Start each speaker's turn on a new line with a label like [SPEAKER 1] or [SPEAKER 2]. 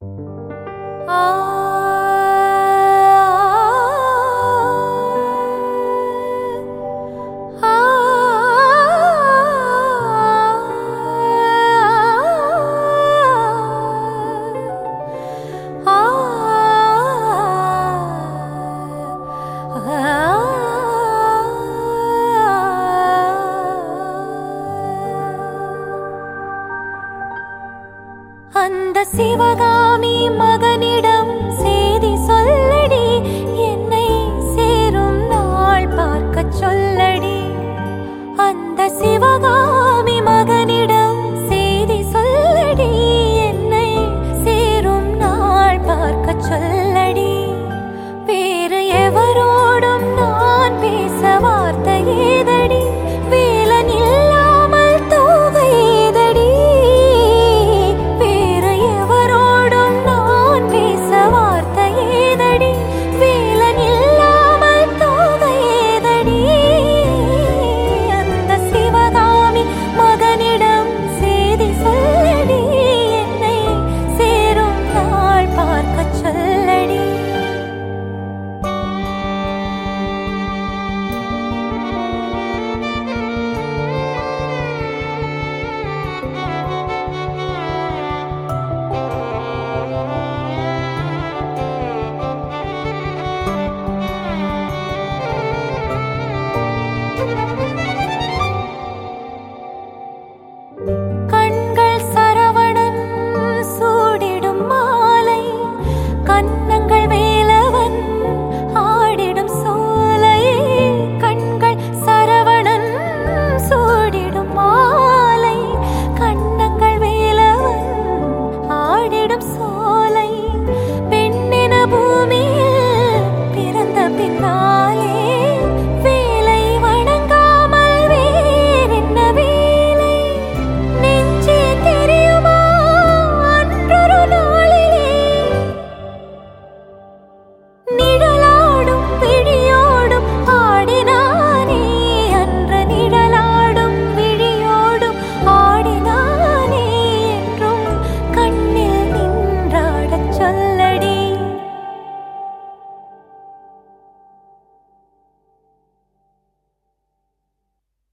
[SPEAKER 1] 啊。அந்த சிவகாமி மகனிடம்